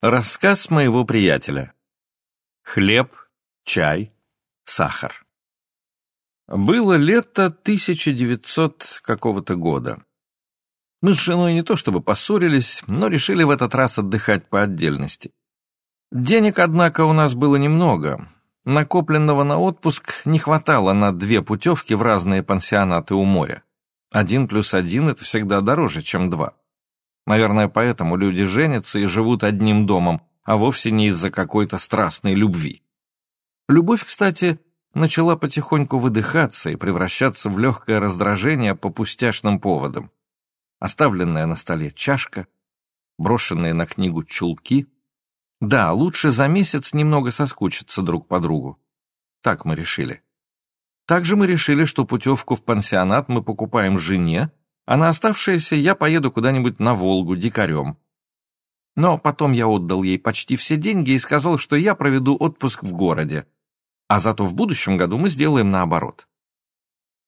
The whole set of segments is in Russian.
Рассказ моего приятеля. Хлеб, чай, сахар. Было лето 1900 какого-то года. Мы с женой не то чтобы поссорились, но решили в этот раз отдыхать по отдельности. Денег, однако, у нас было немного. Накопленного на отпуск не хватало на две путевки в разные пансионаты у моря. Один плюс один — это всегда дороже, чем два. Наверное, поэтому люди женятся и живут одним домом, а вовсе не из-за какой-то страстной любви. Любовь, кстати, начала потихоньку выдыхаться и превращаться в легкое раздражение по пустяшным поводам. Оставленная на столе чашка, брошенные на книгу чулки. Да, лучше за месяц немного соскучиться друг по другу. Так мы решили. Также мы решили, что путевку в пансионат мы покупаем жене, а на оставшееся я поеду куда-нибудь на Волгу дикарем. Но потом я отдал ей почти все деньги и сказал, что я проведу отпуск в городе, а зато в будущем году мы сделаем наоборот.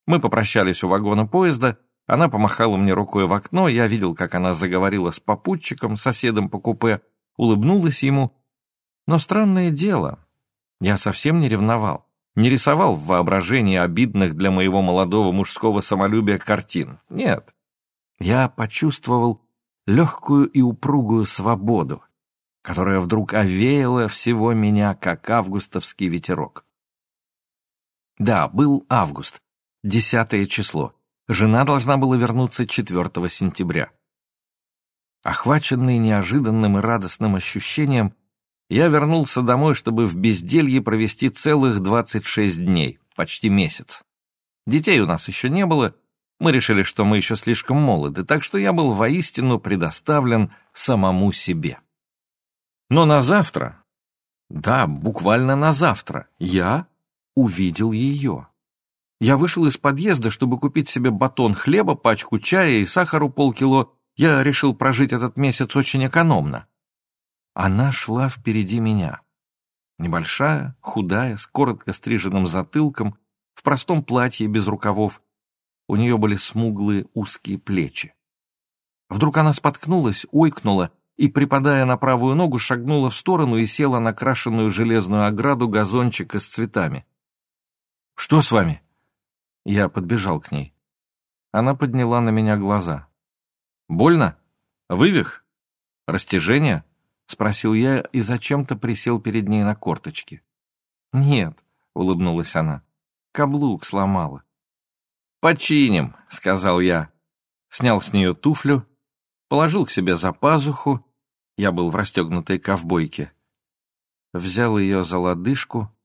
Мы попрощались у вагона поезда, она помахала мне рукой в окно, я видел, как она заговорила с попутчиком, соседом по купе, улыбнулась ему. Но странное дело, я совсем не ревновал не рисовал в воображении обидных для моего молодого мужского самолюбия картин. Нет. Я почувствовал легкую и упругую свободу, которая вдруг овеяла всего меня, как августовский ветерок. Да, был август, десятое число. Жена должна была вернуться 4 сентября. Охваченный неожиданным и радостным ощущением, я вернулся домой, чтобы в безделье провести целых 26 дней, почти месяц. Детей у нас еще не было, мы решили, что мы еще слишком молоды, так что я был воистину предоставлен самому себе. Но на завтра, да, буквально на завтра, я увидел ее. Я вышел из подъезда, чтобы купить себе батон хлеба, пачку чая и сахару полкило. Я решил прожить этот месяц очень экономно. Она шла впереди меня. Небольшая, худая, с коротко стриженным затылком, в простом платье без рукавов. У нее были смуглые узкие плечи. Вдруг она споткнулась, ойкнула и, припадая на правую ногу, шагнула в сторону и села на крашеную железную ограду газончика с цветами. «Что с вами?» Я подбежал к ней. Она подняла на меня глаза. «Больно? Вывих? Растяжение?» — спросил я и зачем-то присел перед ней на корточки. «Нет», — улыбнулась она, — «каблук сломала». «Починим», — сказал я. Снял с нее туфлю, положил к себе за пазуху, я был в расстегнутой ковбойке, взял ее за лодыжку,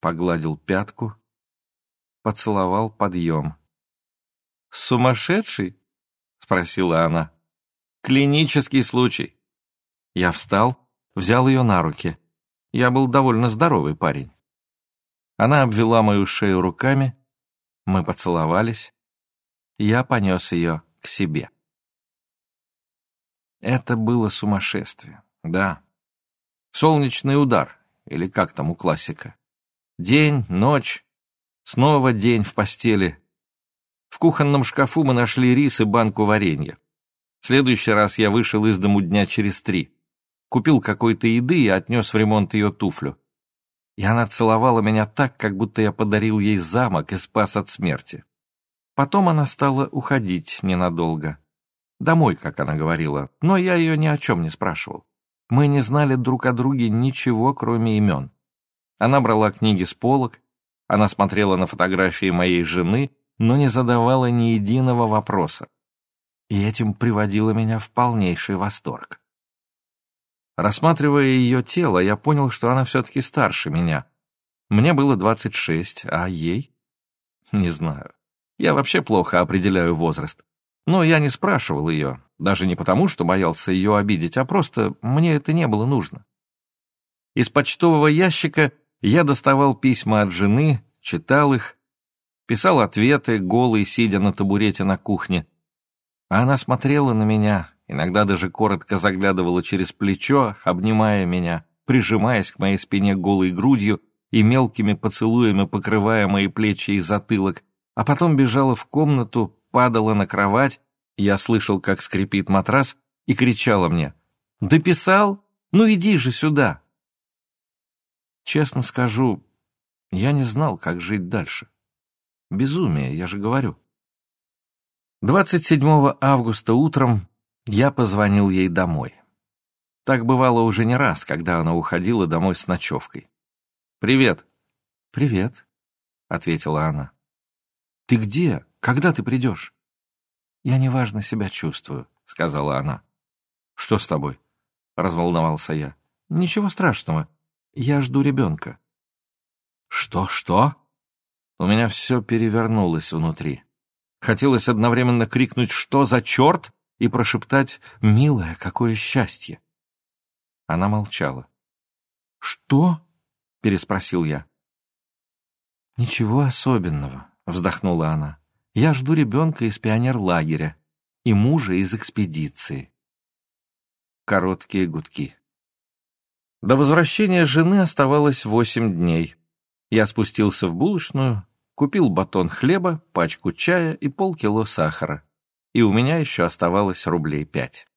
погладил пятку, поцеловал подъем. «Сумасшедший?» — спросила она. «Клинический случай. Я встал, взял ее на руки. Я был довольно здоровый парень. Она обвела мою шею руками, мы поцеловались. Я понес ее к себе. Это было сумасшествие, да. Солнечный удар, или как там у классика. День, ночь, снова день в постели. В кухонном шкафу мы нашли рис и банку варенья. В следующий раз я вышел из дому дня через три купил какой-то еды и отнес в ремонт ее туфлю. И она целовала меня так, как будто я подарил ей замок и спас от смерти. Потом она стала уходить ненадолго. Домой, как она говорила, но я ее ни о чем не спрашивал. Мы не знали друг о друге ничего, кроме имен. Она брала книги с полок, она смотрела на фотографии моей жены, но не задавала ни единого вопроса. И этим приводило меня в полнейший восторг. Рассматривая ее тело, я понял, что она все-таки старше меня. Мне было 26, а ей? Не знаю. Я вообще плохо определяю возраст. Но я не спрашивал ее, даже не потому, что боялся ее обидеть, а просто мне это не было нужно. Из почтового ящика я доставал письма от жены, читал их, писал ответы, голый, сидя на табурете на кухне. А она смотрела на меня, иногда даже коротко заглядывала через плечо, обнимая меня, прижимаясь к моей спине голой грудью и мелкими поцелуями покрывая мои плечи и затылок, а потом бежала в комнату, падала на кровать, я слышал, как скрипит матрас, и кричала мне «Дописал? Ну иди же сюда!» Честно скажу, я не знал, как жить дальше. Безумие, я же говорю. 27 августа утром я позвонил ей домой. Так бывало уже не раз, когда она уходила домой с ночевкой. «Привет». «Привет», — ответила она. «Ты где? Когда ты придешь?» «Я неважно себя чувствую», — сказала она. «Что с тобой?» — разволновался я. «Ничего страшного. Я жду ребенка». «Что, что?» У меня все перевернулось внутри. Хотелось одновременно крикнуть «Что за черт?» И прошептать «Милая, какое счастье!» Она молчала. «Что?» — переспросил я. «Ничего особенного», — вздохнула она. «Я жду ребенка из пионерлагеря и мужа из экспедиции». Короткие гудки. До возвращения жены оставалось восемь дней. Я спустился в булочную, купил батон хлеба, пачку чая и полкило сахара. И у меня еще оставалось рублей пять.